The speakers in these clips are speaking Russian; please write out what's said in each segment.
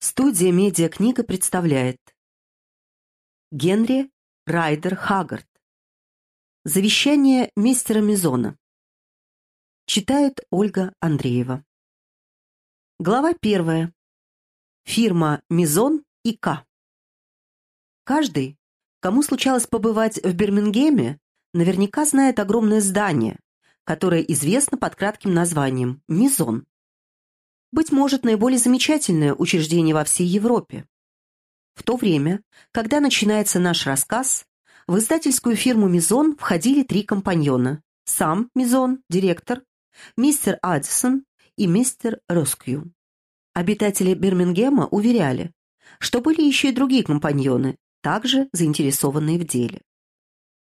Студия «Медиакнига» представляет. Генри Райдер Хаггард. Завещание мистера Мизона. Читает Ольга Андреева. Глава первая. Фирма Мизон и К. Каждый, кому случалось побывать в Бирмингеме, наверняка знает огромное здание, которое известно под кратким названием Мизон быть может, наиболее замечательное учреждение во всей Европе. В то время, когда начинается наш рассказ, в издательскую фирму «Мизон» входили три компаньона. Сам Мизон, директор, мистер Аддисон и мистер Роскью. Обитатели Бирмингема уверяли, что были еще и другие компаньоны, также заинтересованные в деле.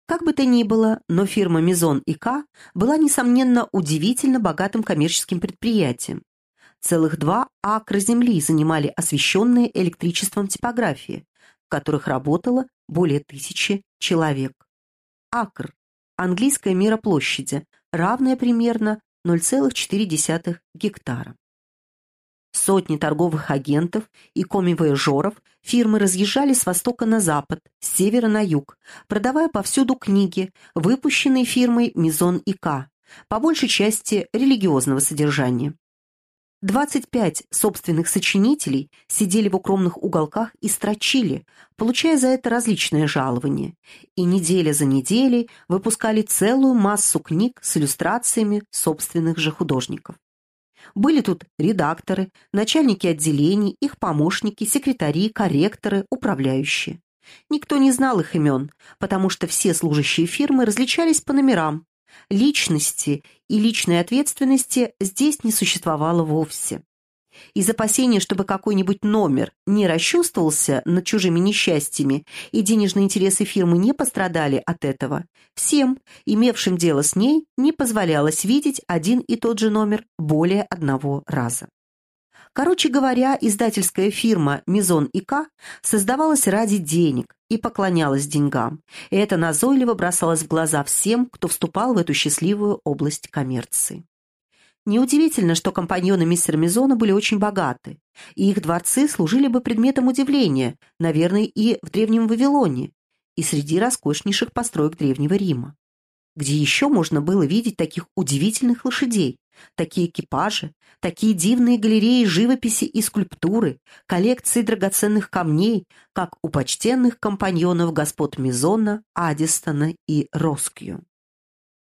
Как бы то ни было, но фирма «Мизон и К» была, несомненно, удивительно богатым коммерческим предприятием, Целых два акра земли занимали освещенные электричеством типографии, в которых работало более тысячи человек. Акр – английская мера площади, равная примерно 0,4 гектара. Сотни торговых агентов и комивояжеров фирмы разъезжали с востока на запад, с севера на юг, продавая повсюду книги, выпущенные фирмой Мизон и К, по большей части религиозного содержания. 25 собственных сочинителей сидели в укромных уголках и строчили, получая за это различные жалования, и неделя за неделей выпускали целую массу книг с иллюстрациями собственных же художников. Были тут редакторы, начальники отделений, их помощники, секретари, корректоры, управляющие. Никто не знал их имен, потому что все служащие фирмы различались по номерам, Личности и личной ответственности здесь не существовало вовсе. Из опасения, чтобы какой-нибудь номер не расчувствовался над чужими несчастьями и денежные интересы фирмы не пострадали от этого, всем, имевшим дело с ней, не позволялось видеть один и тот же номер более одного раза. Короче говоря, издательская фирма «Мизон и К» создавалась ради денег и поклонялась деньгам, и это назойливо бросалось в глаза всем, кто вступал в эту счастливую область коммерции. Неудивительно, что компаньоны мистера Мизона были очень богаты, и их дворцы служили бы предметом удивления, наверное, и в Древнем Вавилоне, и среди роскошнейших построек Древнего Рима. Где еще можно было видеть таких удивительных лошадей? Такие экипажи, такие дивные галереи живописи и скульптуры, коллекции драгоценных камней, как у почтенных компаньонов господ Мизона, Адистона и Роскью.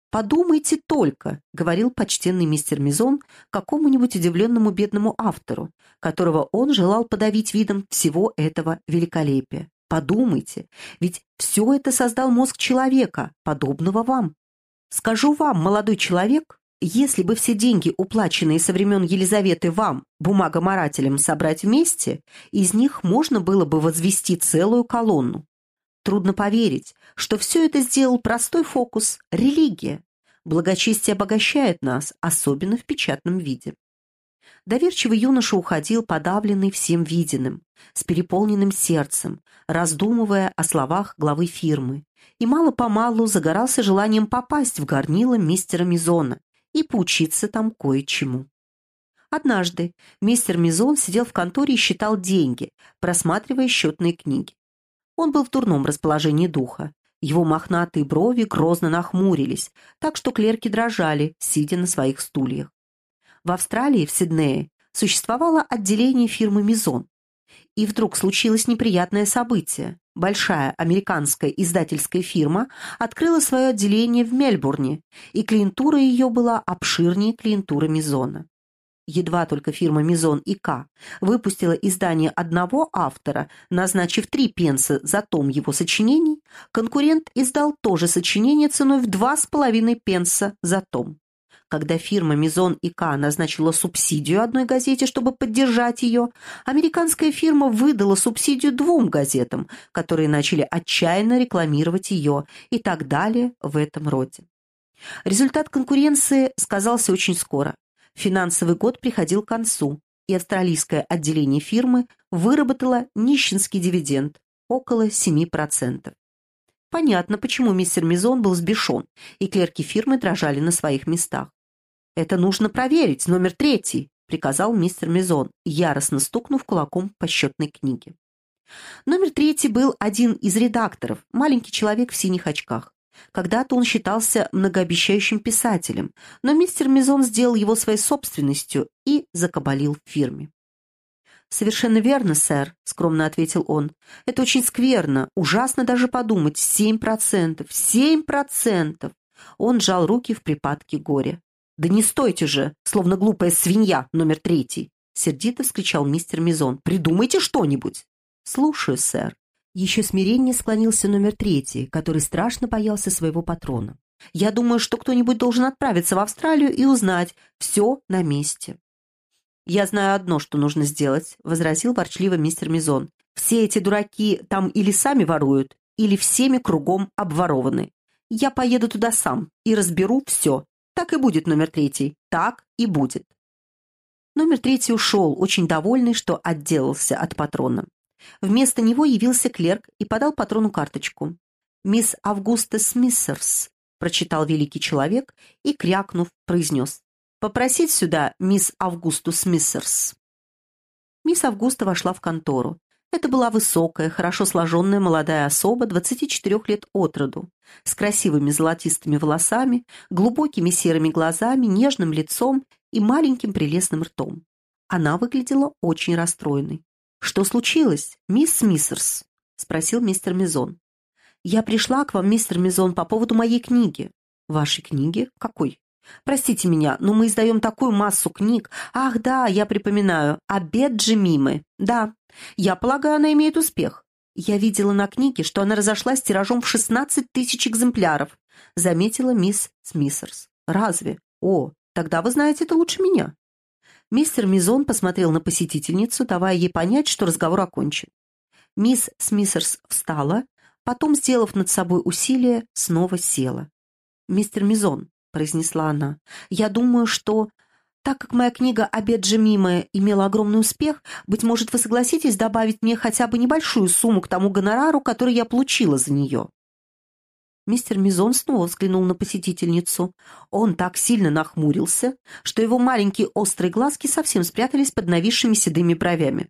«Подумайте только», — говорил почтенный мистер Мизон какому-нибудь удивленному бедному автору, которого он желал подавить видом всего этого великолепия. «Подумайте, ведь все это создал мозг человека, подобного вам. Скажу вам, молодой человек, если бы все деньги, уплаченные со времен Елизаветы вам, бумагоморателям, собрать вместе, из них можно было бы возвести целую колонну. Трудно поверить, что все это сделал простой фокус – религия. Благочестие обогащает нас, особенно в печатном виде. Доверчивый юноша уходил подавленный всем виденным, с переполненным сердцем, раздумывая о словах главы фирмы, и мало-помалу загорался желанием попасть в горнило мистера Мизона и поучиться там кое-чему. Однажды мистер Мизон сидел в конторе и считал деньги, просматривая счетные книги. Он был в дурном расположении духа. Его мохнатые брови грозно нахмурились, так что клерки дрожали, сидя на своих стульях. В Австралии, в Сиднее, существовало отделение фирмы «Мизон». И вдруг случилось неприятное событие большая американская издательская фирма открыла свое отделение в Мельбурне, и клиентура ее была обширнее клиентуры Мизона. Едва только фирма Мизон и К выпустила издание одного автора, назначив три пенса за том его сочинений, конкурент издал то же сочинение ценой в два с половиной пенса за том когда фирма Мизон и К назначила субсидию одной газете, чтобы поддержать ее, американская фирма выдала субсидию двум газетам, которые начали отчаянно рекламировать ее и так далее в этом роде. Результат конкуренции сказался очень скоро. Финансовый год приходил к концу, и австралийское отделение фирмы выработало нищенский дивиденд около 7%. Понятно, почему мистер Мизон был сбешен, и клерки фирмы дрожали на своих местах. «Это нужно проверить, номер третий», — приказал мистер Мизон, яростно стукнув кулаком по счетной книге. Номер третий был один из редакторов, маленький человек в синих очках. Когда-то он считался многообещающим писателем, но мистер Мизон сделал его своей собственностью и закабалил в фирме. «Совершенно верно, сэр», — скромно ответил он. «Это очень скверно, ужасно даже подумать. Семь процентов! Семь процентов!» Он сжал руки в припадке горя. «Да не стойте же, словно глупая свинья, номер третий!» Сердито вскричал мистер Мизон. «Придумайте что-нибудь!» «Слушаю, сэр». Еще смирение склонился номер третий, который страшно боялся своего патрона. «Я думаю, что кто-нибудь должен отправиться в Австралию и узнать. Все на месте». «Я знаю одно, что нужно сделать», — возразил ворчливо мистер Мизон. «Все эти дураки там или сами воруют, или всеми кругом обворованы. Я поеду туда сам и разберу все. Так и будет номер третий. Так и будет». Номер третий ушел, очень довольный, что отделался от патрона. Вместо него явился клерк и подал патрону карточку. «Мисс Августа Смиссерс», — прочитал великий человек и, крякнув, произнес. «Попросить сюда мисс Августу Смиссерс». Мисс Августа вошла в контору. Это была высокая, хорошо сложенная молодая особа 24 лет от роду, с красивыми золотистыми волосами, глубокими серыми глазами, нежным лицом и маленьким прелестным ртом. Она выглядела очень расстроенной. «Что случилось, мисс Смиссерс?» — спросил мистер Мизон. «Я пришла к вам, мистер Мизон, по поводу моей книги». «Вашей книги? Какой?» «Простите меня, но мы издаем такую массу книг. Ах, да, я припоминаю. Обед Джемимы. Да, я полагаю, она имеет успех. Я видела на книге, что она разошлась тиражом в 16 тысяч экземпляров», заметила мисс Смиссерс. «Разве? О, тогда вы знаете это лучше меня». Мистер Мизон посмотрел на посетительницу, давая ей понять, что разговор окончен. Мисс Смиссерс встала, потом, сделав над собой усилие, снова села. «Мистер Мизон», — произнесла она, — «я думаю, что, так как моя книга «Обед Джемима» имела огромный успех, быть может, вы согласитесь добавить мне хотя бы небольшую сумму к тому гонорару, который я получила за нее». Мистер Мизон снова взглянул на посетительницу. Он так сильно нахмурился, что его маленькие острые глазки совсем спрятались под нависшими седыми бровями.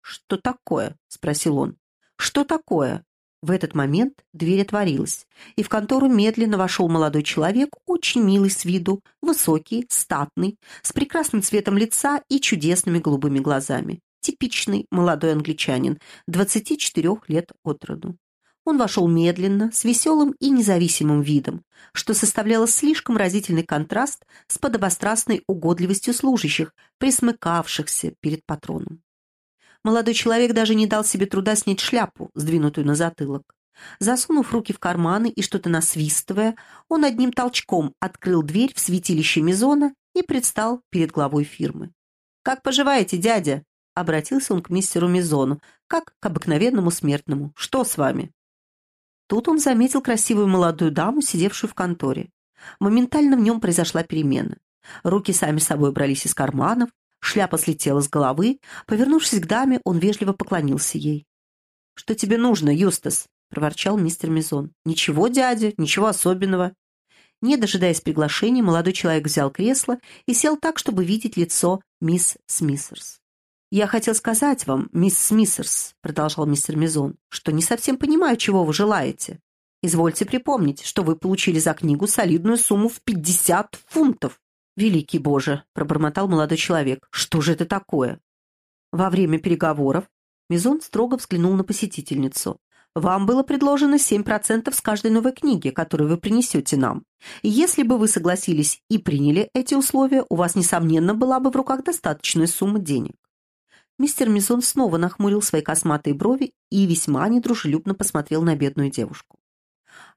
«Что такое?» — спросил он. «Что такое?» В этот момент дверь отворилась, и в контору медленно вошел молодой человек, очень милый с виду, высокий, статный, с прекрасным цветом лица и чудесными голубыми глазами. Типичный молодой англичанин, 24 лет от роду. Он вошел медленно, с веселым и независимым видом, что составляло слишком разительный контраст с подобострастной угодливостью служащих, присмыкавшихся перед патроном. Молодой человек даже не дал себе труда снять шляпу, сдвинутую на затылок. Засунув руки в карманы и что-то насвистывая, он одним толчком открыл дверь в святилище Мизона и предстал перед главой фирмы. «Как поживаете, дядя?» — обратился он к мистеру Мизону, как к обыкновенному смертному. «Что с вами?» Тут он заметил красивую молодую даму, сидевшую в конторе. Моментально в нем произошла перемена. Руки сами собой брались из карманов, шляпа слетела с головы. Повернувшись к даме, он вежливо поклонился ей. «Что тебе нужно, Юстас?» — проворчал мистер Мизон. «Ничего, дядя, ничего особенного». Не дожидаясь приглашения, молодой человек взял кресло и сел так, чтобы видеть лицо мисс Смиссерс. «Я хотел сказать вам, мисс Смиссерс», — продолжал мистер Мизон, «что не совсем понимаю, чего вы желаете. Извольте припомнить, что вы получили за книгу солидную сумму в пятьдесят фунтов». «Великий Боже!» — пробормотал молодой человек. «Что же это такое?» Во время переговоров Мизон строго взглянул на посетительницу. «Вам было предложено семь процентов с каждой новой книги, которую вы принесете нам. Если бы вы согласились и приняли эти условия, у вас, несомненно, была бы в руках достаточная сумма денег. Мистер Мизон снова нахмурил свои косматые брови и весьма недружелюбно посмотрел на бедную девушку.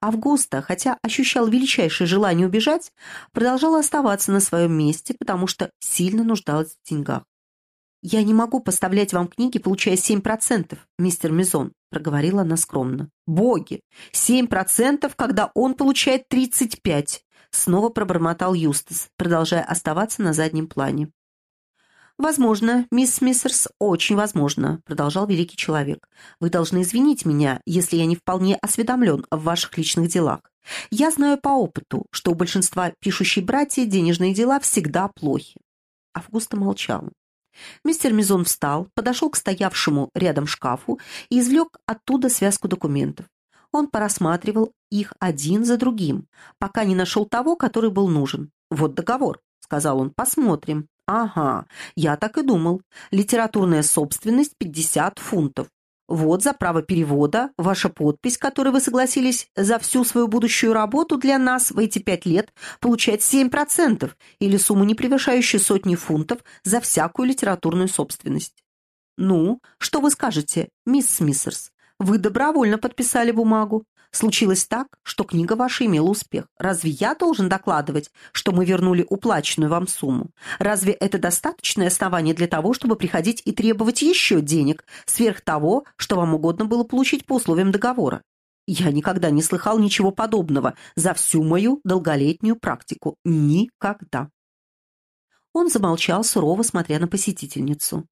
Августа, хотя ощущал величайшее желание убежать, продолжала оставаться на своем месте, потому что сильно нуждалась в деньгах. «Я не могу поставлять вам книги, получая семь процентов, мистер Мизон», — проговорила она скромно. «Боги! Семь процентов, когда он получает тридцать пять!» — снова пробормотал Юстас, продолжая оставаться на заднем плане. «Возможно, мисс Миссерс, очень возможно», — продолжал великий человек. «Вы должны извинить меня, если я не вполне осведомлен в ваших личных делах. Я знаю по опыту, что у большинства пишущей братьев денежные дела всегда плохи. Августа молчала. Мистер Мизон встал, подошел к стоявшему рядом шкафу и извлек оттуда связку документов. Он порассматривал их один за другим, пока не нашел того, который был нужен. «Вот договор», — сказал он, — «посмотрим». «Ага, я так и думал. Литературная собственность — 50 фунтов. Вот за право перевода ваша подпись, которой вы согласились за всю свою будущую работу для нас в эти пять лет получать 7% или сумму, не превышающую сотни фунтов за всякую литературную собственность. Ну, что вы скажете, мисс Смиссерс? Вы добровольно подписали бумагу. Случилось так, что книга ваша имела успех. Разве я должен докладывать, что мы вернули уплаченную вам сумму? Разве это достаточное основание для того, чтобы приходить и требовать еще денег, сверх того, что вам угодно было получить по условиям договора? Я никогда не слыхал ничего подобного за всю мою долголетнюю практику. Никогда. Он замолчал, сурово смотря на посетительницу.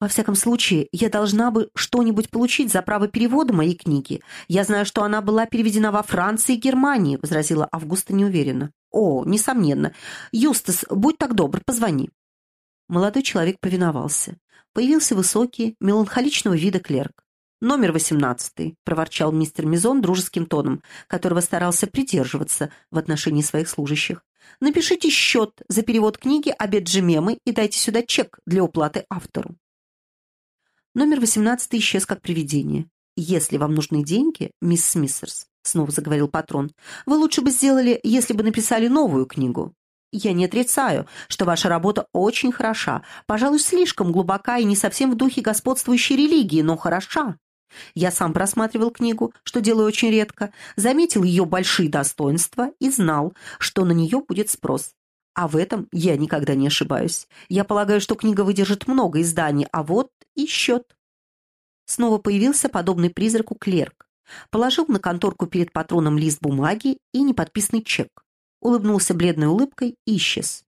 Во всяком случае, я должна бы что-нибудь получить за право перевода моей книги. Я знаю, что она была переведена во Франции и Германии, возразила Августа неуверенно. О, несомненно. Юстас, будь так добр, позвони. Молодой человек повиновался. Появился высокий, меланхоличного вида клерк. «Номер восемнадцатый», — проворчал мистер Мизон дружеским тоном, которого старался придерживаться в отношении своих служащих. «Напишите счет за перевод книги «Обед Джемемы» и дайте сюда чек для уплаты автору». Номер 18 исчез как привидение. «Если вам нужны деньги, мисс Смиссерс», — снова заговорил патрон, «вы лучше бы сделали, если бы написали новую книгу. Я не отрицаю, что ваша работа очень хороша, пожалуй, слишком глубока и не совсем в духе господствующей религии, но хороша. Я сам просматривал книгу, что делаю очень редко, заметил ее большие достоинства и знал, что на нее будет спрос. А в этом я никогда не ошибаюсь. Я полагаю, что книга выдержит много изданий, а вот и счет. Снова появился подобный призраку клерк. Положил на конторку перед патроном лист бумаги и неподписанный чек. Улыбнулся бледной улыбкой и исчез.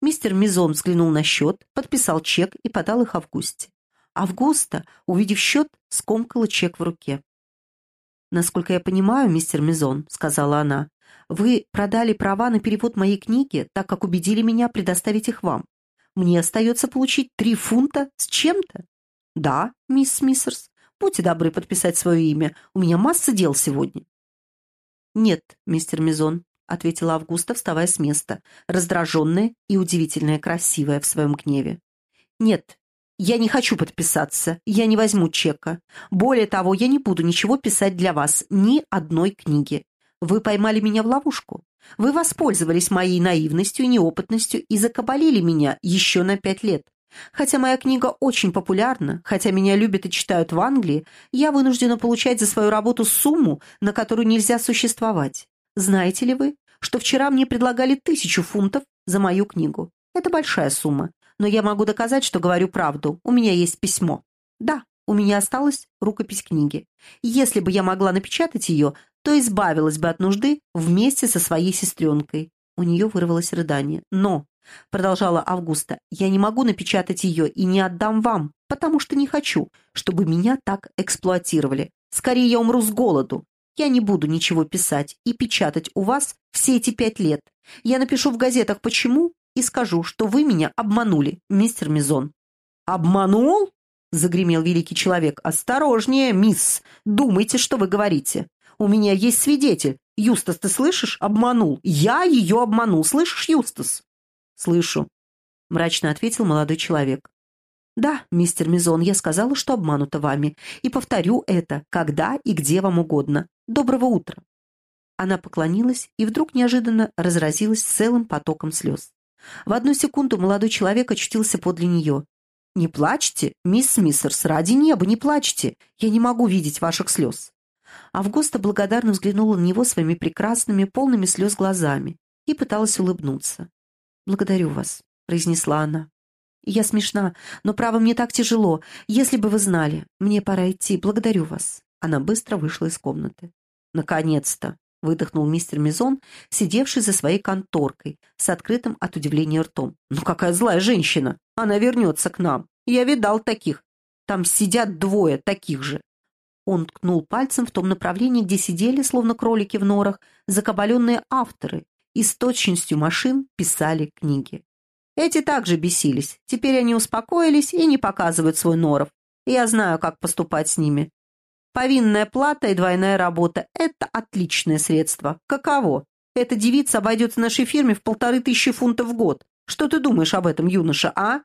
Мистер Мизон взглянул на счет, подписал чек и подал их Августе. Августа, увидев счет, скомкала чек в руке. «Насколько я понимаю, мистер Мизон», — сказала она, вы продали права на перевод моей книги, так как убедили меня предоставить их вам. Мне остается получить три фунта с чем-то. Да, мисс Смиссерс, будьте добры подписать свое имя. У меня масса дел сегодня. Нет, мистер Мизон, ответила Августа, вставая с места, раздраженная и удивительная красивая в своем гневе. Нет, я не хочу подписаться, я не возьму чека. Более того, я не буду ничего писать для вас, ни одной книги. Вы поймали меня в ловушку. Вы воспользовались моей наивностью и неопытностью и закабалили меня еще на пять лет. Хотя моя книга очень популярна, хотя меня любят и читают в Англии, я вынуждена получать за свою работу сумму, на которую нельзя существовать. Знаете ли вы, что вчера мне предлагали тысячу фунтов за мою книгу? Это большая сумма, но я могу доказать, что говорю правду. У меня есть письмо. Да, у меня осталась рукопись книги. Если бы я могла напечатать ее, то избавилась бы от нужды вместе со своей сестренкой. У нее вырвалось рыдание. «Но», — продолжала Августа, — «я не могу напечатать ее и не отдам вам, потому что не хочу, чтобы меня так эксплуатировали. Скорее я умру с голоду. Я не буду ничего писать и печатать у вас все эти пять лет. Я напишу в газетах «Почему» и скажу, что вы меня обманули, мистер Мизон». «Обманул?» — загремел великий человек. «Осторожнее, мисс! Думайте, что вы говорите. У меня есть свидетель. Юстас, ты слышишь? Обманул. Я ее обманул. Слышишь, Юстас?» «Слышу», — мрачно ответил молодой человек. «Да, мистер Мизон, я сказала, что обманута вами, и повторю это, когда и где вам угодно. Доброго утра». Она поклонилась и вдруг неожиданно разразилась целым потоком слез. В одну секунду молодой человек очутился подле нее. «Не плачьте, мисс Смиссерс, ради неба, не плачьте. Я не могу видеть ваших слез». Августа благодарно взглянула на него своими прекрасными, полными слез глазами и пыталась улыбнуться. «Благодарю вас», — произнесла она. «Я смешна, но, право, мне так тяжело. Если бы вы знали, мне пора идти. Благодарю вас». Она быстро вышла из комнаты. «Наконец-то!» — выдохнул мистер Мизон, сидевший за своей конторкой, с открытым от удивления ртом. «Ну какая злая женщина! Она вернется к нам! Я видал таких! Там сидят двое таких же!» Он ткнул пальцем в том направлении, где сидели, словно кролики в норах, закабаленные авторы и с точностью машин писали книги. Эти также бесились. Теперь они успокоились и не показывают свой норов. Я знаю, как поступать с ними. Повинная плата и двойная работа – это отличное средство. Каково? Эта девица обойдется нашей фирме в полторы тысячи фунтов в год. Что ты думаешь об этом, юноша, а?»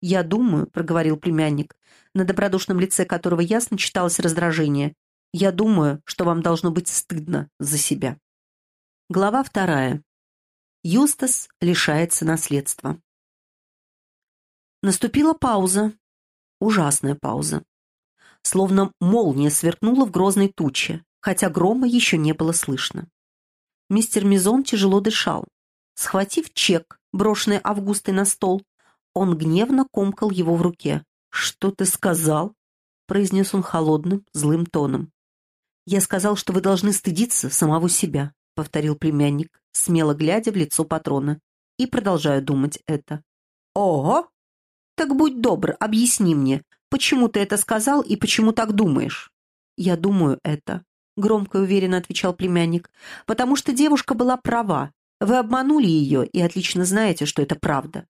«Я думаю», — проговорил племянник, на добродушном лице которого ясно читалось раздражение. «Я думаю, что вам должно быть стыдно за себя». Глава вторая. Юстас лишается наследства. Наступила пауза. Ужасная пауза. Словно молния сверкнула в грозной туче, хотя грома еще не было слышно. Мистер Мизон тяжело дышал. Схватив чек, брошенный Августой на стол, он гневно комкал его в руке. «Что ты сказал?» — произнес он холодным, злым тоном. «Я сказал, что вы должны стыдиться самого себя», — повторил племянник, смело глядя в лицо патрона. «И продолжаю думать это». «Ого! Так будь добр, объясни мне, почему ты это сказал и почему так думаешь?» «Я думаю это», — громко и уверенно отвечал племянник, «потому что девушка была права. Вы обманули ее и отлично знаете, что это правда.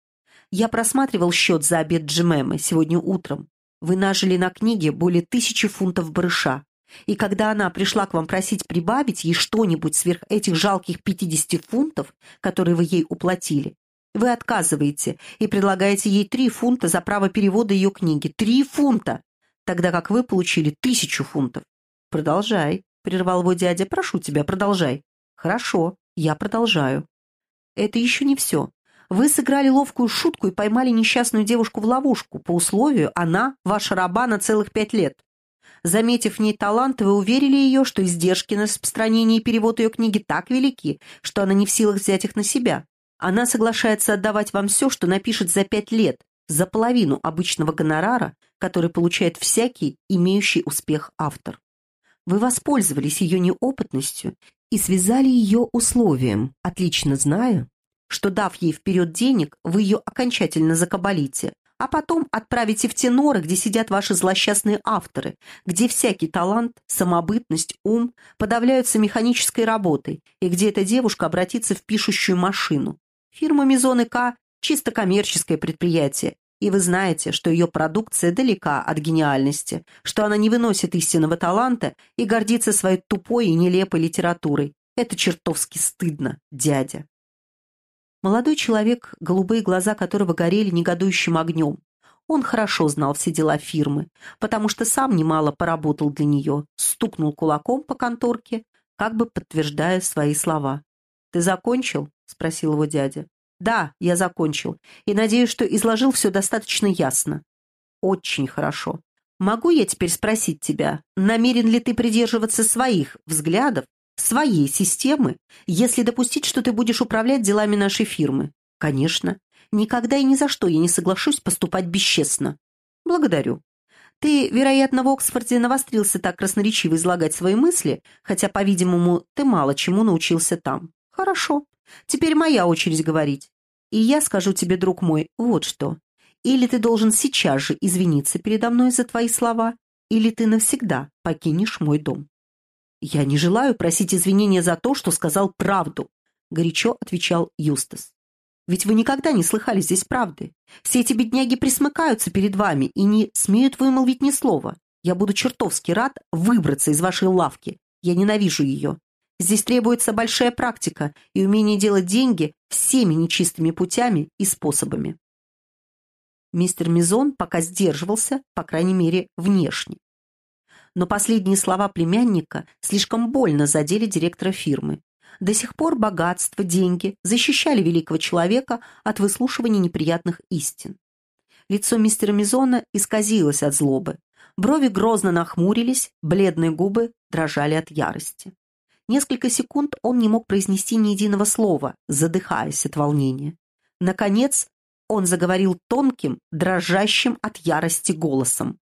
Я просматривал счет за обед Джемемы сегодня утром. Вы нажили на книге более тысячи фунтов барыша. И когда она пришла к вам просить прибавить ей что-нибудь сверх этих жалких 50 фунтов, которые вы ей уплатили, вы отказываете и предлагаете ей 3 фунта за право перевода ее книги. 3 фунта! Тогда как вы получили тысячу фунтов. Продолжай, прервал его дядя. Прошу тебя, продолжай. Хорошо, я продолжаю. Это еще не все. Вы сыграли ловкую шутку и поймали несчастную девушку в ловушку. По условию, она ваша раба на целых пять лет. Заметив в ней талант, вы уверили ее, что издержки на распространение и перевод ее книги так велики, что она не в силах взять их на себя. Она соглашается отдавать вам все, что напишет за пять лет, за половину обычного гонорара, который получает всякий, имеющий успех автор. Вы воспользовались ее неопытностью и связали ее условием, отлично зная, что, дав ей вперед денег, вы ее окончательно закабалите, а потом отправите в те норы, где сидят ваши злосчастные авторы, где всякий талант, самобытность, ум подавляются механической работой, и где эта девушка обратится в пишущую машину. Фирма Мизон К – чисто коммерческое предприятие, и вы знаете, что ее продукция далека от гениальности, что она не выносит истинного таланта и гордится своей тупой и нелепой литературой. Это чертовски стыдно, дядя. Молодой человек, голубые глаза которого горели негодующим огнем. Он хорошо знал все дела фирмы, потому что сам немало поработал для нее, стукнул кулаком по конторке, как бы подтверждая свои слова. «Ты закончил?» — спросил его дядя. «Да, я закончил, и надеюсь, что изложил все достаточно ясно». «Очень хорошо. Могу я теперь спросить тебя, намерен ли ты придерживаться своих взглядов, своей системы, если допустить, что ты будешь управлять делами нашей фирмы? Конечно. Никогда и ни за что я не соглашусь поступать бесчестно. Благодарю. Ты, вероятно, в Оксфорде навострился так красноречиво излагать свои мысли, хотя, по-видимому, ты мало чему научился там. Хорошо. Теперь моя очередь говорить. И я скажу тебе, друг мой, вот что. Или ты должен сейчас же извиниться передо мной за твои слова, или ты навсегда покинешь мой дом. «Я не желаю просить извинения за то, что сказал правду», — горячо отвечал Юстас. «Ведь вы никогда не слыхали здесь правды. Все эти бедняги присмыкаются перед вами и не смеют вымолвить ни слова. Я буду чертовски рад выбраться из вашей лавки. Я ненавижу ее. Здесь требуется большая практика и умение делать деньги всеми нечистыми путями и способами. Мистер Мизон пока сдерживался, по крайней мере, внешне. Но последние слова племянника слишком больно задели директора фирмы. До сих пор богатство, деньги защищали великого человека от выслушивания неприятных истин. Лицо мистера Мизона исказилось от злобы. Брови грозно нахмурились, бледные губы дрожали от ярости. Несколько секунд он не мог произнести ни единого слова, задыхаясь от волнения. Наконец, он заговорил тонким, дрожащим от ярости голосом.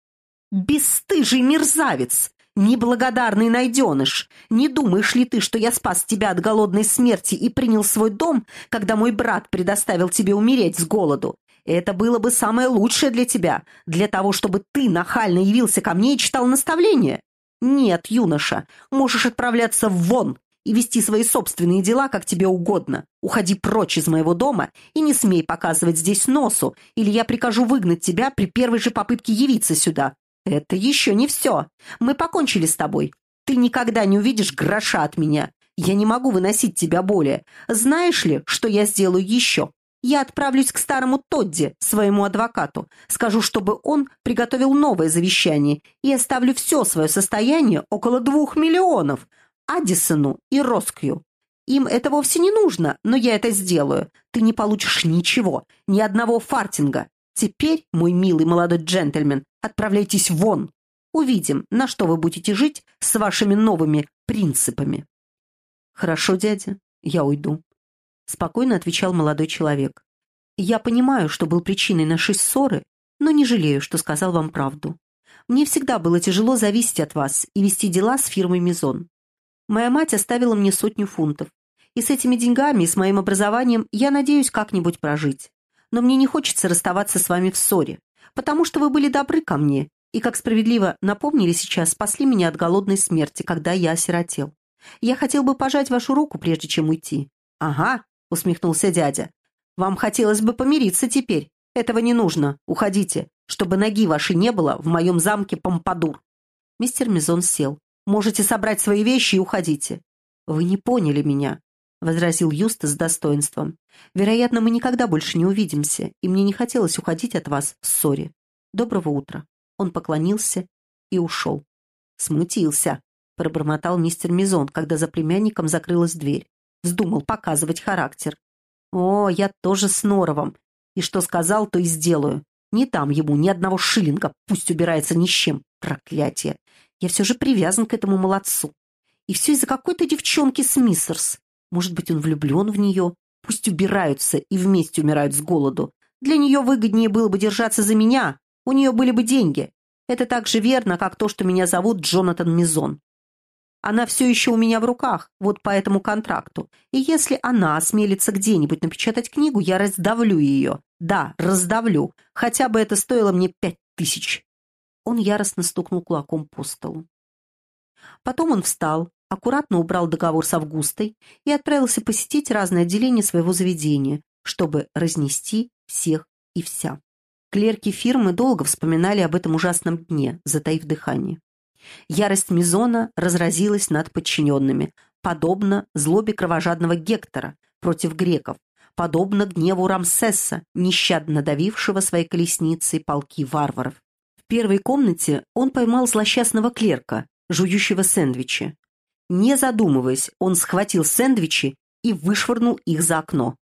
«Бесстыжий мерзавец! Неблагодарный найденыш! Не думаешь ли ты, что я спас тебя от голодной смерти и принял свой дом, когда мой брат предоставил тебе умереть с голоду? Это было бы самое лучшее для тебя, для того, чтобы ты нахально явился ко мне и читал наставления. Нет, юноша, можешь отправляться вон и вести свои собственные дела, как тебе угодно. Уходи прочь из моего дома и не смей показывать здесь носу, или я прикажу выгнать тебя при первой же попытке явиться сюда. Это еще не все. Мы покончили с тобой. Ты никогда не увидишь гроша от меня. Я не могу выносить тебя более. Знаешь ли, что я сделаю еще? Я отправлюсь к старому Тодди, своему адвокату. Скажу, чтобы он приготовил новое завещание и оставлю все свое состояние около двух миллионов Аддисону и Роскью. Им это вовсе не нужно, но я это сделаю. Ты не получишь ничего, ни одного фартинга. Теперь, мой милый молодой джентльмен, отправляйтесь вон. Увидим, на что вы будете жить с вашими новыми принципами. Хорошо, дядя, я уйду спокойно отвечал молодой человек. «Я понимаю, что был причиной нашей ссоры, но не жалею, что сказал вам правду. Мне всегда было тяжело зависеть от вас и вести дела с фирмой Мизон. Моя мать оставила мне сотню фунтов, и с этими деньгами и с моим образованием я надеюсь как-нибудь прожить. Но мне не хочется расставаться с вами в ссоре, потому что вы были добры ко мне и, как справедливо напомнили сейчас, спасли меня от голодной смерти, когда я осиротел. Я хотел бы пожать вашу руку, прежде чем уйти. Ага, — усмехнулся дядя. «Вам хотелось бы помириться теперь. Этого не нужно. Уходите, чтобы ноги вашей не было в моем замке Помпадур». Мистер Мизон сел. «Можете собрать свои вещи и уходите». «Вы не поняли меня», — возразил Юст с достоинством. «Вероятно, мы никогда больше не увидимся, и мне не хотелось уходить от вас в ссоре. Доброго утра». Он поклонился и ушел. «Смутился», — пробормотал мистер Мизон, когда за племянником закрылась дверь. Вздумал показывать характер. О, я тоже с Норовом. И что сказал, то и сделаю. Не там ему ни одного шиллинга, пусть убирается ни с чем. Проклятие. Я все же привязан к этому молодцу. И все из-за какой-то девчонки Смиссерс. Может быть, он влюблен в нее? Пусть убираются и вместе умирают с голоду. Для нее выгоднее было бы держаться за меня. У нее были бы деньги. Это так же верно, как то, что меня зовут Джонатан Мизон. Она все еще у меня в руках, вот по этому контракту. И если она осмелится где-нибудь напечатать книгу, я раздавлю ее. Да, раздавлю. Хотя бы это стоило мне пять тысяч. Он яростно стукнул кулаком по столу. Потом он встал, аккуратно убрал договор с Августой и отправился посетить разные отделения своего заведения, чтобы разнести всех и вся. Клерки фирмы долго вспоминали об этом ужасном дне, затаив дыхание. Ярость Мизона разразилась над подчиненными, подобно злобе кровожадного Гектора против греков, подобно гневу Рамсеса, нещадно давившего своей колесницей полки варваров. В первой комнате он поймал злосчастного клерка, жующего сэндвичи. Не задумываясь, он схватил сэндвичи и вышвырнул их за окно.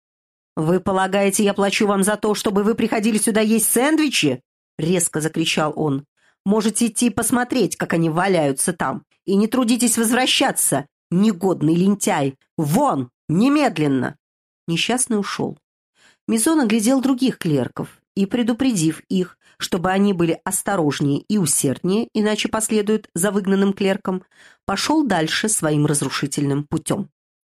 «Вы полагаете, я плачу вам за то, чтобы вы приходили сюда есть сэндвичи?» — резко закричал он. Можете идти посмотреть, как они валяются там. И не трудитесь возвращаться, негодный лентяй. Вон, немедленно!» Несчастный ушел. Мизон оглядел других клерков и, предупредив их, чтобы они были осторожнее и усерднее, иначе последуют за выгнанным клерком, пошел дальше своим разрушительным путем.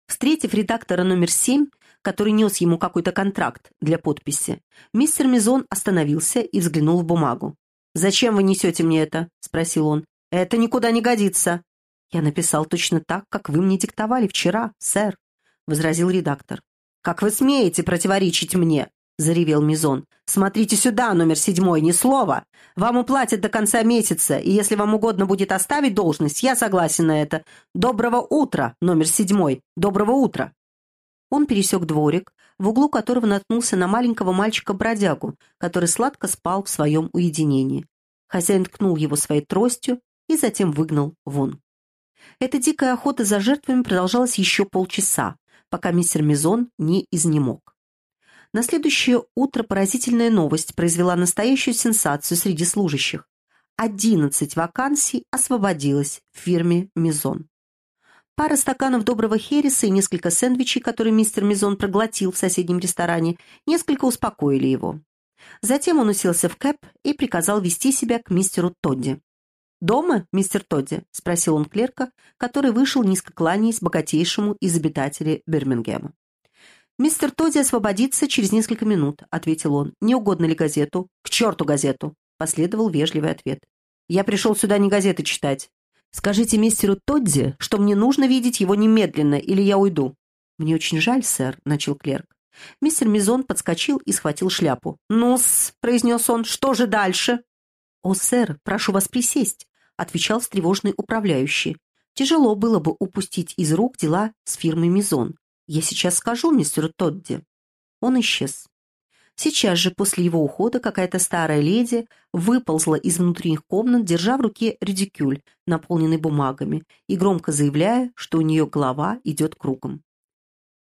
Встретив редактора номер семь, который нес ему какой-то контракт для подписи, мистер Мизон остановился и взглянул в бумагу. «Зачем вы несете мне это?» — спросил он. «Это никуда не годится». «Я написал точно так, как вы мне диктовали вчера, сэр», — возразил редактор. «Как вы смеете противоречить мне?» — заревел Мизон. «Смотрите сюда, номер седьмой, ни слова. Вам уплатят до конца месяца, и если вам угодно будет оставить должность, я согласен на это. Доброго утра, номер седьмой. Доброго утра». Он пересек дворик, в углу которого наткнулся на маленького мальчика-бродягу, который сладко спал в своем уединении. Хозяин ткнул его своей тростью и затем выгнал вон. Эта дикая охота за жертвами продолжалась еще полчаса, пока мистер Мизон не изнемог. На следующее утро поразительная новость произвела настоящую сенсацию среди служащих. Одиннадцать вакансий освободилось в фирме Мизон. Пара стаканов доброго хереса и несколько сэндвичей, которые мистер Мизон проглотил в соседнем ресторане, несколько успокоили его. Затем он уселся в кэп и приказал вести себя к мистеру Тодди. «Дома, мистер Тодди?» — спросил он клерка, который вышел, низко кланяясь богатейшему из обитателей Бирмингема. «Мистер Тодди освободится через несколько минут», — ответил он. «Не угодно ли газету?» «К черту газету!» — последовал вежливый ответ. «Я пришел сюда не газеты читать. Скажите мистеру Тодди, что мне нужно видеть его немедленно, или я уйду». «Мне очень жаль, сэр», — начал клерк. Мистер Мизон подскочил и схватил шляпу. «Ну-с», — произнес он, — «что же дальше?» «О, сэр, прошу вас присесть», — отвечал встревоженный управляющий. «Тяжело было бы упустить из рук дела с фирмой Мизон. Я сейчас скажу мистеру Тодди». Он исчез. Сейчас же после его ухода какая-то старая леди выползла из внутренних комнат, держа в руке редикюль, наполненный бумагами, и громко заявляя, что у нее голова идет кругом.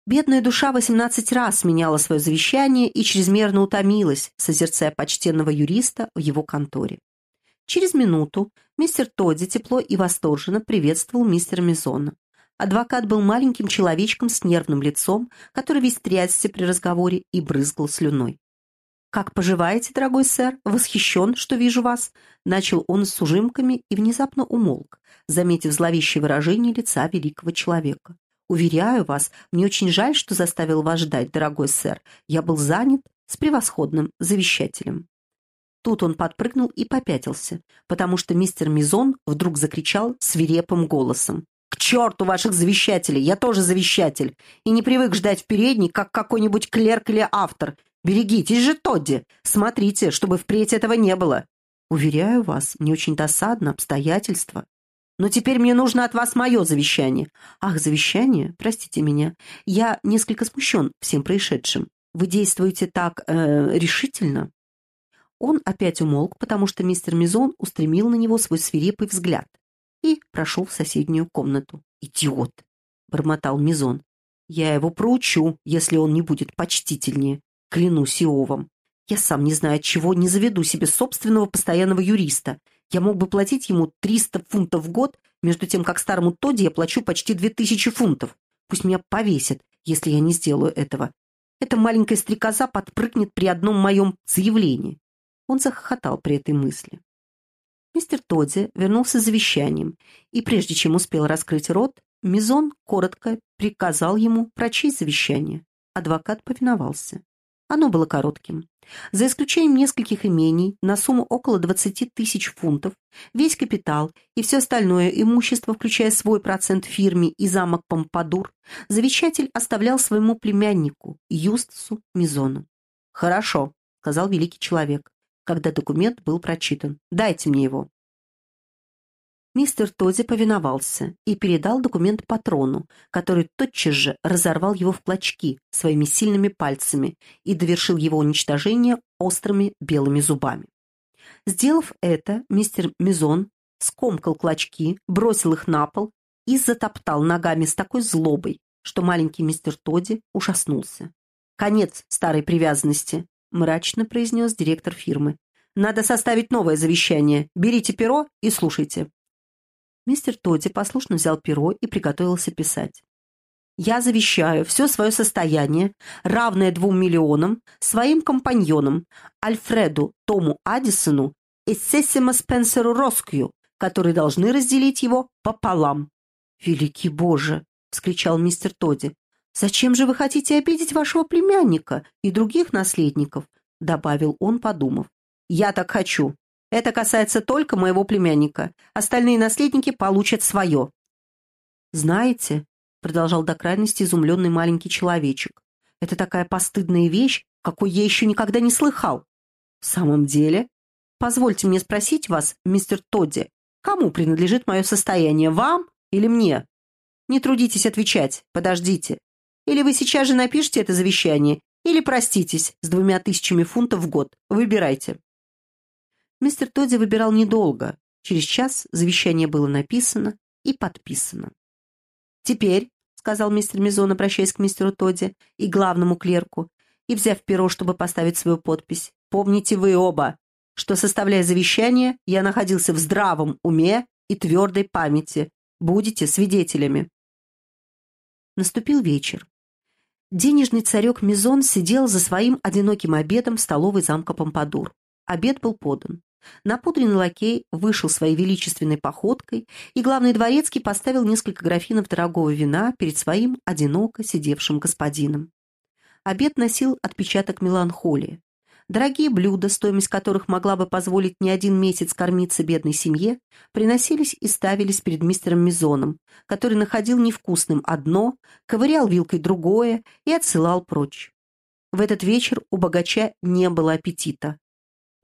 Бедная душа восемнадцать раз меняла свое завещание и чрезмерно утомилась, созерцая почтенного юриста в его конторе. Через минуту мистер Тодди тепло и восторженно приветствовал мистера Мизона. Адвокат был маленьким человечком с нервным лицом, который весь трясся при разговоре и брызгал слюной. «Как поживаете, дорогой сэр? Восхищен, что вижу вас!» Начал он с ужимками и внезапно умолк, заметив зловещее выражение лица великого человека. «Уверяю вас, мне очень жаль, что заставил вас ждать, дорогой сэр. Я был занят с превосходным завещателем». Тут он подпрыгнул и попятился, потому что мистер Мизон вдруг закричал свирепым голосом. «К черту ваших завещателей! Я тоже завещатель! И не привык ждать в передней, как какой-нибудь клерк или автор. Берегитесь же, Тодди! Смотрите, чтобы впредь этого не было!» «Уверяю вас, мне очень досадно обстоятельства». «Но теперь мне нужно от вас мое завещание». «Ах, завещание? Простите меня. Я несколько смущен всем происшедшим. Вы действуете так э, решительно?» Он опять умолк, потому что мистер Мизон устремил на него свой свирепый взгляд и прошел в соседнюю комнату. «Идиот!» — бормотал Мизон. «Я его проучу, если он не будет почтительнее. Клянусь Иовом. Я сам не знаю, от чего не заведу себе собственного постоянного юриста. Я мог бы платить ему 300 фунтов в год, между тем, как старому Тодди я плачу почти 2000 фунтов. Пусть меня повесят, если я не сделаю этого. Эта маленькая стрекоза подпрыгнет при одном моем заявлении». Он захохотал при этой мысли. Мистер Тодди вернулся с завещанием, и прежде чем успел раскрыть рот, Мизон коротко приказал ему прочесть завещание. Адвокат повиновался. Оно было коротким. За исключением нескольких имений на сумму около 20 тысяч фунтов, весь капитал и все остальное имущество, включая свой процент фирме и замок Помпадур, завещатель оставлял своему племяннику Юстасу Мизону. «Хорошо», — сказал великий человек когда документ был прочитан. «Дайте мне его». Мистер Тодди повиновался и передал документ патрону, который тотчас же разорвал его в клочки своими сильными пальцами и довершил его уничтожение острыми белыми зубами. Сделав это, мистер Мизон скомкал клочки, бросил их на пол и затоптал ногами с такой злобой, что маленький мистер Тодди ужаснулся. «Конец старой привязанности», мрачно произнес директор фирмы. «Надо составить новое завещание. Берите перо и слушайте». Мистер Тодди послушно взял перо и приготовился писать. «Я завещаю все свое состояние, равное двум миллионам, своим компаньонам, Альфреду Тому Аддисону и Сессима Спенсеру Роскью, которые должны разделить его пополам». «Великий Боже!» — вскричал мистер Тодди. «Зачем же вы хотите обидеть вашего племянника и других наследников?» — добавил он, подумав. «Я так хочу. Это касается только моего племянника. Остальные наследники получат свое». «Знаете», — продолжал до крайности изумленный маленький человечек, «это такая постыдная вещь, какой я еще никогда не слыхал». «В самом деле? Позвольте мне спросить вас, мистер Тодди, кому принадлежит мое состояние, вам или мне?» «Не трудитесь отвечать, подождите. Или вы сейчас же напишите это завещание, или проститесь с двумя тысячами фунтов в год. Выбирайте». Мистер Тодди выбирал недолго. Через час завещание было написано и подписано. «Теперь», — сказал мистер Мизон, обращаясь к мистеру Тодди и главному клерку, и взяв перо, чтобы поставить свою подпись, «помните вы оба, что, составляя завещание, я находился в здравом уме и твердой памяти. Будете свидетелями». Наступил вечер. Денежный царек Мизон сидел за своим одиноким обедом в столовой замка Помпадур. Обед был подан. Напудренный лакей вышел своей величественной походкой, и главный дворецкий поставил несколько графинов дорогого вина перед своим одиноко сидевшим господином. Обед носил отпечаток меланхолии. Дорогие блюда, стоимость которых могла бы позволить не один месяц кормиться бедной семье, приносились и ставились перед мистером Мизоном, который находил невкусным одно, ковырял вилкой другое и отсылал прочь. В этот вечер у богача не было аппетита.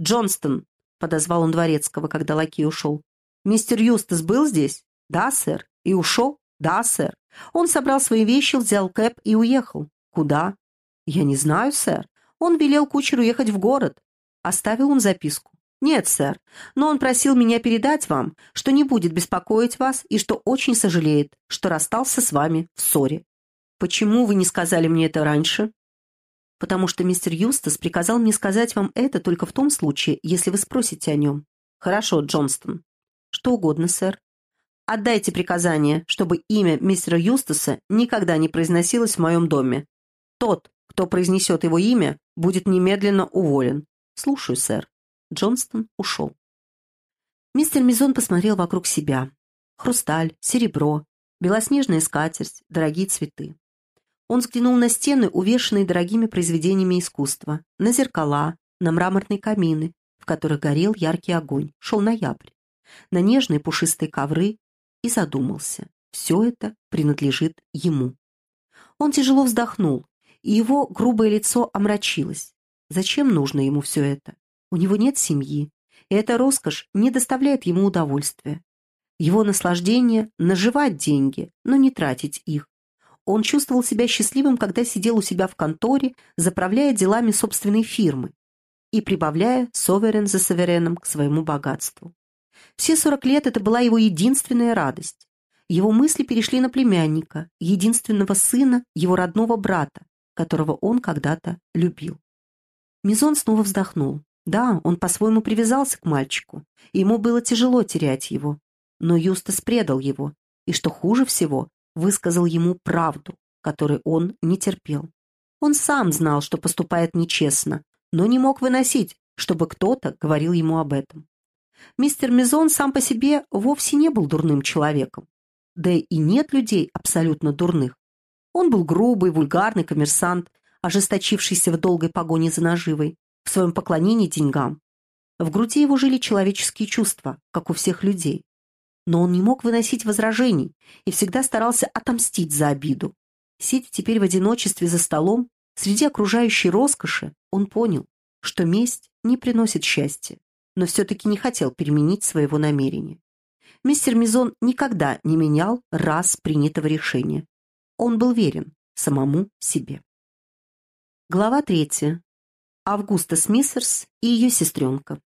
«Джонстон!» — подозвал он дворецкого, когда лакей ушел. «Мистер Юстас был здесь?» «Да, сэр». «И ушел?» «Да, сэр». Он собрал свои вещи, взял кэп и уехал. «Куда?» «Я не знаю, сэр. Он велел кучеру ехать в город. Оставил он записку. «Нет, сэр, но он просил меня передать вам, что не будет беспокоить вас и что очень сожалеет, что расстался с вами в ссоре». «Почему вы не сказали мне это раньше?» «Потому что мистер Юстас приказал мне сказать вам это только в том случае, если вы спросите о нем». «Хорошо, Джонстон». «Что угодно, сэр». «Отдайте приказание, чтобы имя мистера Юстаса никогда не произносилось в моем доме. Тот, кто произнесет его имя, будет немедленно уволен. Слушаю, сэр. Джонстон ушел. Мистер Мизон посмотрел вокруг себя. Хрусталь, серебро, белоснежная скатерть, дорогие цветы. Он взглянул на стены, увешанные дорогими произведениями искусства, на зеркала, на мраморные камины, в которых горел яркий огонь, шел ноябрь, на нежные пушистые ковры и задумался. Все это принадлежит ему. Он тяжело вздохнул, и его грубое лицо омрачилось. Зачем нужно ему все это? У него нет семьи, и эта роскошь не доставляет ему удовольствия. Его наслаждение – наживать деньги, но не тратить их. Он чувствовал себя счастливым, когда сидел у себя в конторе, заправляя делами собственной фирмы и прибавляя соверен за совереном к своему богатству. Все сорок лет это была его единственная радость. Его мысли перешли на племянника, единственного сына его родного брата, которого он когда-то любил. Мизон снова вздохнул. Да, он по-своему привязался к мальчику, ему было тяжело терять его. Но Юстас предал его, и, что хуже всего, высказал ему правду, которой он не терпел. Он сам знал, что поступает нечестно, но не мог выносить, чтобы кто-то говорил ему об этом. Мистер Мизон сам по себе вовсе не был дурным человеком. Да и нет людей абсолютно дурных. Он был грубый, вульгарный коммерсант, ожесточившийся в долгой погоне за наживой, в своем поклонении деньгам. В груди его жили человеческие чувства, как у всех людей. Но он не мог выносить возражений и всегда старался отомстить за обиду. Сидя теперь в одиночестве за столом, среди окружающей роскоши, он понял, что месть не приносит счастья, но все-таки не хотел переменить своего намерения. Мистер Мизон никогда не менял раз принятого решения, он был верен самому себе. Глава третья. Августа Смиссерс и ее сестренка.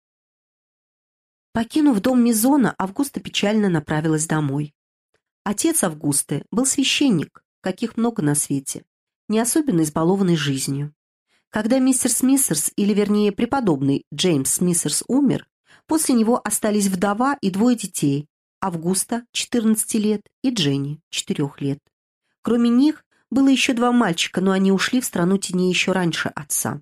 Покинув дом Мизона, Августа печально направилась домой. Отец Августы был священник, каких много на свете, не особенно избалованный жизнью. Когда мистер Смиссерс, или вернее преподобный Джеймс Смиссерс умер, после него остались вдова и двое детей, Августа, 14 лет, и Дженни, 4 лет. Кроме них было еще два мальчика, но они ушли в страну теней еще раньше отца.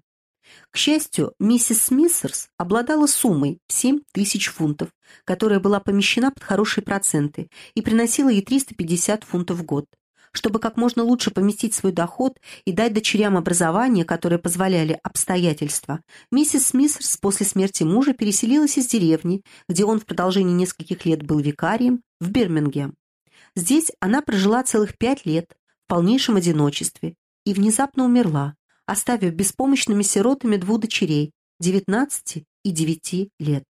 К счастью, миссис Смиссерс обладала суммой в 7 тысяч фунтов, которая была помещена под хорошие проценты и приносила ей 350 фунтов в год. Чтобы как можно лучше поместить свой доход и дать дочерям образование, которое позволяли обстоятельства, миссис Смиссерс после смерти мужа переселилась из деревни, где он в продолжении нескольких лет был викарием, в Бирмингем. Здесь она прожила целых пять лет в полнейшем одиночестве и внезапно умерла, оставив беспомощными сиротами двух дочерей, 19 и 9 лет.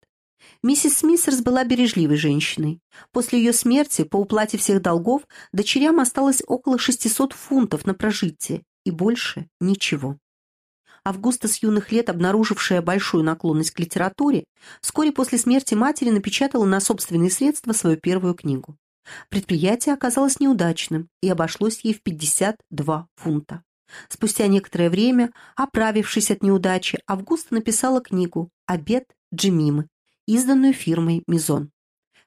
Миссис Смиссерс была бережливой женщиной. После ее смерти, по уплате всех долгов, дочерям осталось около 600 фунтов на прожитие, и больше ничего. Августа с юных лет, обнаружившая большую наклонность к литературе, вскоре после смерти матери напечатала на собственные средства свою первую книгу. Предприятие оказалось неудачным и обошлось ей в 52 фунта. Спустя некоторое время, оправившись от неудачи, Августа написала книгу «Обед Джимимы», изданную фирмой «Мизон».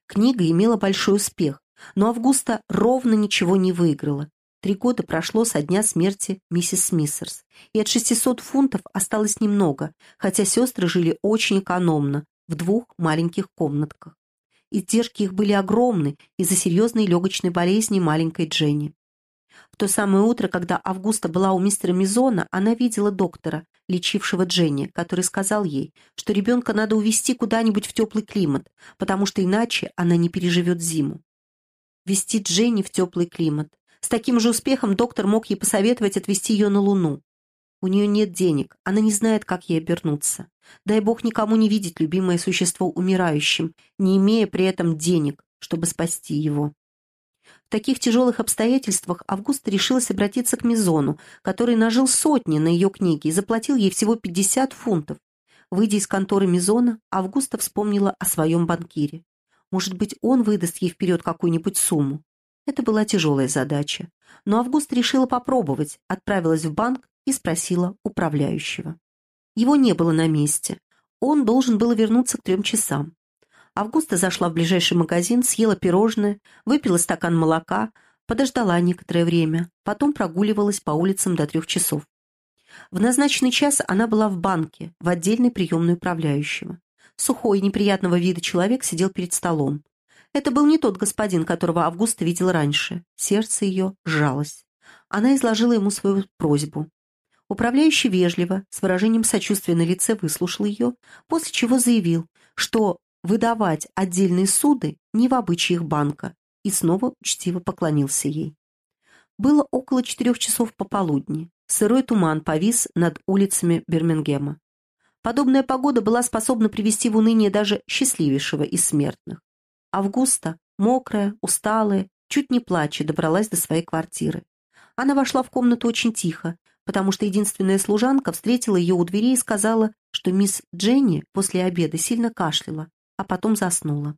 Книга имела большой успех, но Августа ровно ничего не выиграла. Три года прошло со дня смерти миссис Смиссерс, и от 600 фунтов осталось немного, хотя сестры жили очень экономно, в двух маленьких комнатках. Издержки их были огромны из-за серьезной легочной болезни маленькой Дженни. В то самое утро, когда Августа была у мистера Мизона, она видела доктора, лечившего Дженни, который сказал ей, что ребенка надо увезти куда-нибудь в теплый климат, потому что иначе она не переживет зиму. Вести Дженни в теплый климат. С таким же успехом доктор мог ей посоветовать отвезти ее на Луну. У нее нет денег, она не знает, как ей обернуться. Дай бог никому не видеть любимое существо умирающим, не имея при этом денег, чтобы спасти его. В таких тяжелых обстоятельствах Августа решилась обратиться к Мизону, который нажил сотни на ее книги и заплатил ей всего 50 фунтов. Выйдя из конторы Мизона, Августа вспомнила о своем банкире. Может быть, он выдаст ей вперед какую-нибудь сумму. Это была тяжелая задача. Но Августа решила попробовать, отправилась в банк и спросила управляющего. Его не было на месте. Он должен был вернуться к трем часам. Августа зашла в ближайший магазин, съела пирожное, выпила стакан молока, подождала некоторое время, потом прогуливалась по улицам до трех часов. В назначенный час она была в банке, в отдельной приемной управляющего. Сухой, неприятного вида человек сидел перед столом. Это был не тот господин, которого Августа видела раньше. Сердце ее сжалось. Она изложила ему свою просьбу. Управляющий вежливо, с выражением сочувствия на лице, выслушал ее, после чего заявил, что выдавать отдельные суды не в обычаях банка, и снова учтиво поклонился ей. Было около четырех часов пополудни. Сырой туман повис над улицами Бирмингема. Подобная погода была способна привести в уныние даже счастливейшего из смертных. Августа, мокрая, усталая, чуть не плача, добралась до своей квартиры. Она вошла в комнату очень тихо, потому что единственная служанка встретила ее у двери и сказала, что мисс Дженни после обеда сильно кашляла, а потом заснула.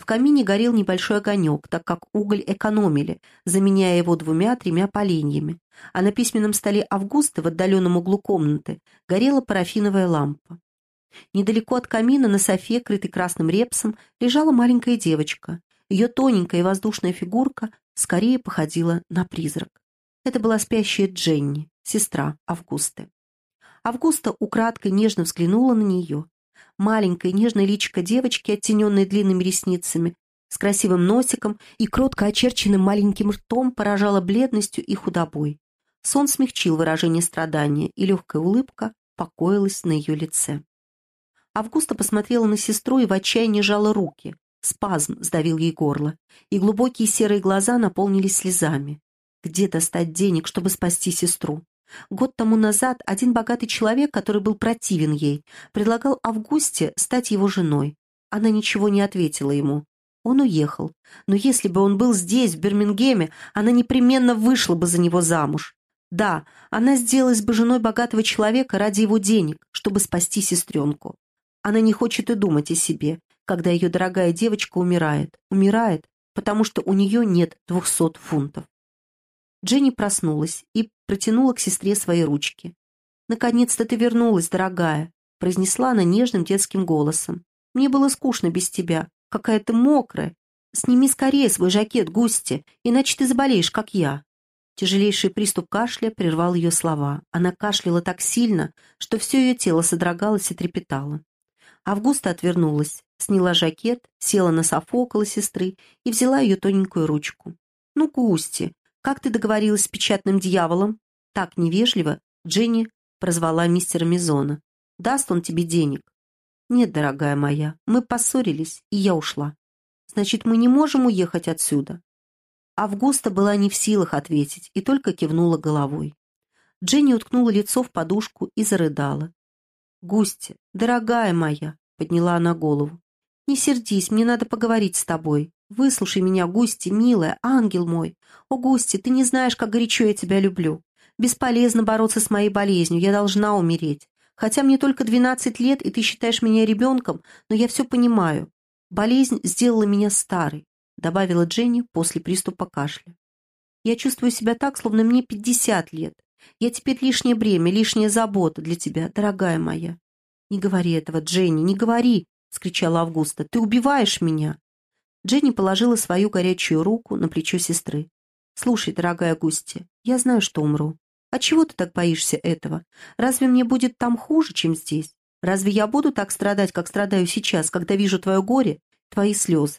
В камине горел небольшой огонек, так как уголь экономили, заменяя его двумя-тремя поленьями, а на письменном столе Августа в отдаленном углу комнаты горела парафиновая лампа. Недалеко от камина на софе, крытой красным репсом, лежала маленькая девочка. Ее тоненькая и воздушная фигурка скорее походила на призрак. Это была спящая Дженни, сестра Августы. Августа украдкой нежно взглянула на нее маленькое нежное личико девочки, оттененное длинными ресницами, с красивым носиком и кротко очерченным маленьким ртом поражало бледностью и худобой. Сон смягчил выражение страдания, и легкая улыбка покоилась на ее лице. Августа посмотрела на сестру и в отчаянии жала руки. Спазм сдавил ей горло, и глубокие серые глаза наполнились слезами. Где достать денег, чтобы спасти сестру? Год тому назад один богатый человек, который был противен ей, предлагал Августе стать его женой. Она ничего не ответила ему. Он уехал. Но если бы он был здесь, в Бирмингеме, она непременно вышла бы за него замуж. Да, она сделалась бы женой богатого человека ради его денег, чтобы спасти сестренку. Она не хочет и думать о себе, когда ее дорогая девочка умирает. Умирает, потому что у нее нет двухсот фунтов. Дженни проснулась и протянула к сестре свои ручки. «Наконец-то ты вернулась, дорогая», — произнесла она нежным детским голосом. «Мне было скучно без тебя. Какая ты мокрая. Сними скорее свой жакет, Густи, иначе ты заболеешь, как я». Тяжелейший приступ кашля прервал ее слова. Она кашляла так сильно, что все ее тело содрогалось и трепетало. Августа отвернулась, сняла жакет, села на софу около сестры и взяла ее тоненькую ручку. «Ну, Густи, «Как ты договорилась с печатным дьяволом?» Так невежливо Дженни прозвала мистера Мизона. «Даст он тебе денег?» «Нет, дорогая моя, мы поссорились, и я ушла. Значит, мы не можем уехать отсюда». Августа была не в силах ответить и только кивнула головой. Дженни уткнула лицо в подушку и зарыдала. «Густи, дорогая моя!» — подняла она голову. «Не сердись, мне надо поговорить с тобой. Выслушай меня, Густи, милая, ангел мой. О, Густи, ты не знаешь, как горячо я тебя люблю. Бесполезно бороться с моей болезнью, я должна умереть. Хотя мне только двенадцать лет, и ты считаешь меня ребенком, но я все понимаю. Болезнь сделала меня старой», — добавила Дженни после приступа кашля. «Я чувствую себя так, словно мне пятьдесят лет. Я теперь лишнее бремя, лишняя забота для тебя, дорогая моя». «Не говори этого, Дженни, не говори!» — скричала Августа. «Ты убиваешь меня!» Дженни положила свою горячую руку на плечо сестры. «Слушай, дорогая Густи, я знаю, что умру. А чего ты так боишься этого? Разве мне будет там хуже, чем здесь? Разве я буду так страдать, как страдаю сейчас, когда вижу твое горе, твои слезы?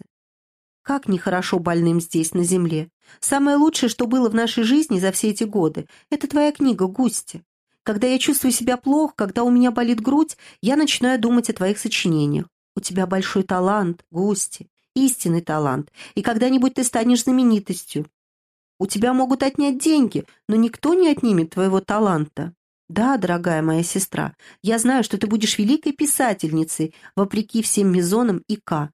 Как нехорошо больным здесь, на земле. Самое лучшее, что было в нашей жизни за все эти годы, это твоя книга, Густи. когда я чувствую себя плохо, когда у меня болит грудь, я начинаю думать о твоих сочинениях. У тебя большой талант, Густи, истинный талант, и когда-нибудь ты станешь знаменитостью. У тебя могут отнять деньги, но никто не отнимет твоего таланта. Да, дорогая моя сестра, я знаю, что ты будешь великой писательницей, вопреки всем мезонам и К.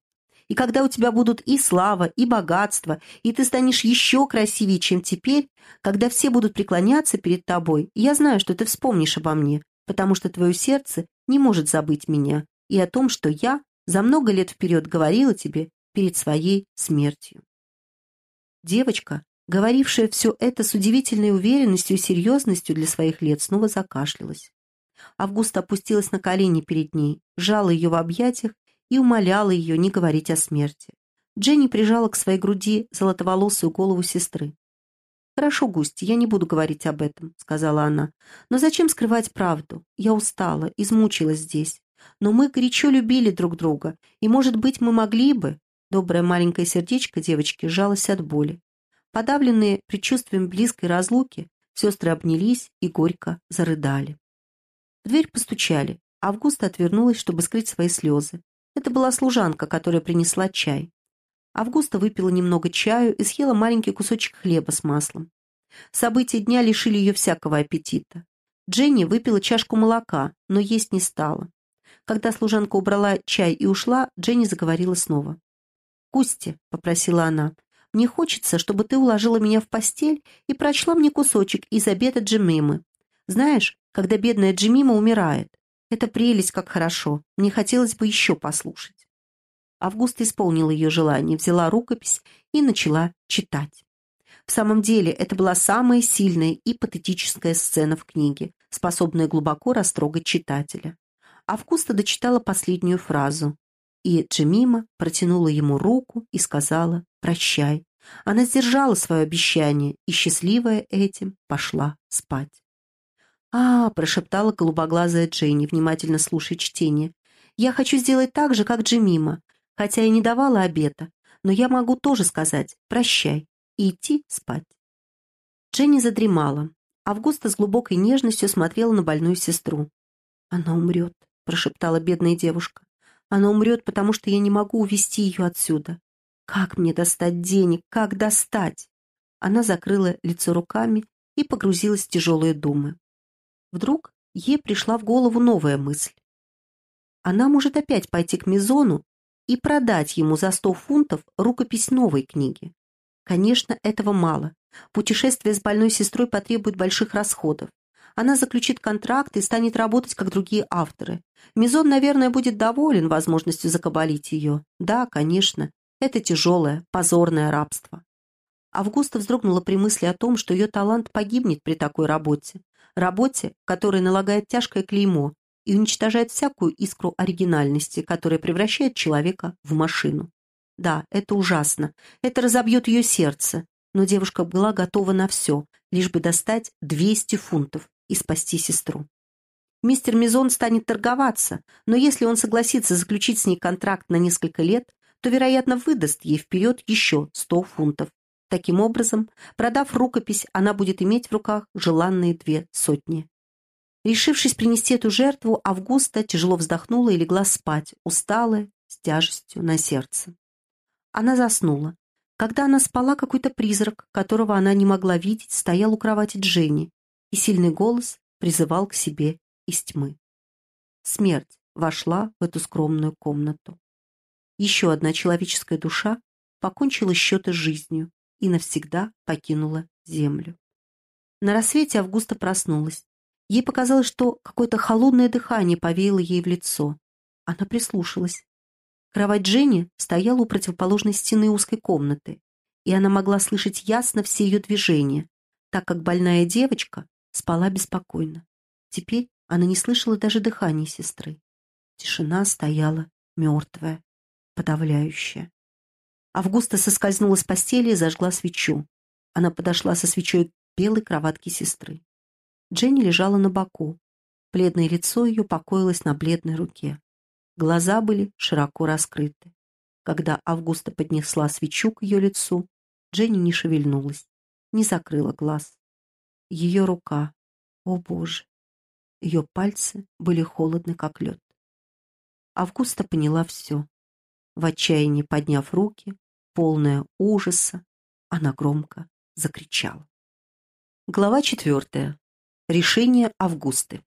И когда у тебя будут и слава, и богатство, и ты станешь еще красивее, чем теперь, когда все будут преклоняться перед тобой, я знаю, что ты вспомнишь обо мне, потому что твое сердце не может забыть меня и о том, что я за много лет вперед говорила тебе перед своей смертью. Девочка, говорившая все это с удивительной уверенностью и серьезностью для своих лет, снова закашлялась. Августа опустилась на колени перед ней, сжала ее в объятиях и умоляла ее не говорить о смерти. Дженни прижала к своей груди золотоволосую голову сестры. «Хорошо, Густи, я не буду говорить об этом», — сказала она. «Но зачем скрывать правду? Я устала, измучилась здесь. Но мы горячо любили друг друга, и, может быть, мы могли бы...» Доброе маленькое сердечко девочки сжалось от боли. Подавленные предчувствием близкой разлуки, сестры обнялись и горько зарыдали. В дверь постучали. Августа отвернулась, чтобы скрыть свои слезы. Это была служанка, которая принесла чай. Августа выпила немного чаю и съела маленький кусочек хлеба с маслом. События дня лишили ее всякого аппетита. Дженни выпила чашку молока, но есть не стала. Когда служанка убрала чай и ушла, Дженни заговорила снова. «Кусти», — попросила она, — «мне хочется, чтобы ты уложила меня в постель и прочла мне кусочек из обеда Джемимы. Знаешь, когда бедная Джемима умирает, это прелесть, как хорошо. Мне хотелось бы еще послушать. Августа исполнила ее желание, взяла рукопись и начала читать. В самом деле, это была самая сильная и патетическая сцена в книге, способная глубоко растрогать читателя. Августа дочитала последнюю фразу. И Джемима протянула ему руку и сказала «Прощай». Она сдержала свое обещание и, счастливая этим, пошла спать. «А, — прошептала голубоглазая Дженни, внимательно слушая чтение, — я хочу сделать так же, как Джемима, хотя и не давала обета, но я могу тоже сказать «прощай» и идти спать». Дженни задремала. Августа с глубокой нежностью смотрела на больную сестру. «Она умрет», — прошептала бедная девушка. «Она умрет, потому что я не могу увести ее отсюда. Как мне достать денег? Как достать?» Она закрыла лицо руками и погрузилась в тяжелые думы. Вдруг ей пришла в голову новая мысль. Она может опять пойти к Мизону и продать ему за сто фунтов рукопись новой книги. Конечно, этого мало. Путешествие с больной сестрой потребует больших расходов. Она заключит контракт и станет работать, как другие авторы. Мизон, наверное, будет доволен возможностью закабалить ее. Да, конечно, это тяжелое, позорное рабство. Августа вздрогнула при мысли о том, что ее талант погибнет при такой работе работе, которая налагает тяжкое клеймо и уничтожает всякую искру оригинальности, которая превращает человека в машину. Да, это ужасно, это разобьет ее сердце, но девушка была готова на все, лишь бы достать 200 фунтов и спасти сестру. Мистер Мизон станет торговаться, но если он согласится заключить с ней контракт на несколько лет, то, вероятно, выдаст ей вперед еще 100 фунтов. Таким образом, продав рукопись, она будет иметь в руках желанные две сотни. Решившись принести эту жертву, Августа тяжело вздохнула и легла спать, усталая, с тяжестью на сердце. Она заснула. Когда она спала, какой-то призрак, которого она не могла видеть, стоял у кровати Дженни, и сильный голос призывал к себе из тьмы. Смерть вошла в эту скромную комнату. Еще одна человеческая душа покончила счеты с жизнью, и навсегда покинула землю. На рассвете Августа проснулась. Ей показалось, что какое-то холодное дыхание повеяло ей в лицо. Она прислушалась. Кровать Дженни стояла у противоположной стены узкой комнаты, и она могла слышать ясно все ее движения, так как больная девочка спала беспокойно. Теперь она не слышала даже дыхания сестры. Тишина стояла мертвая, подавляющая. Августа соскользнула с постели и зажгла свечу. Она подошла со свечой к белой кроватке сестры. Дженни лежала на боку. Бледное лицо ее покоилось на бледной руке. Глаза были широко раскрыты. Когда Августа поднесла свечу к ее лицу, Дженни не шевельнулась, не закрыла глаз. Ее рука. О, Боже! Ее пальцы были холодны, как лед. Августа поняла все. В отчаянии подняв руки, полная ужаса, она громко закричала. Глава четвертая. Решение Августы.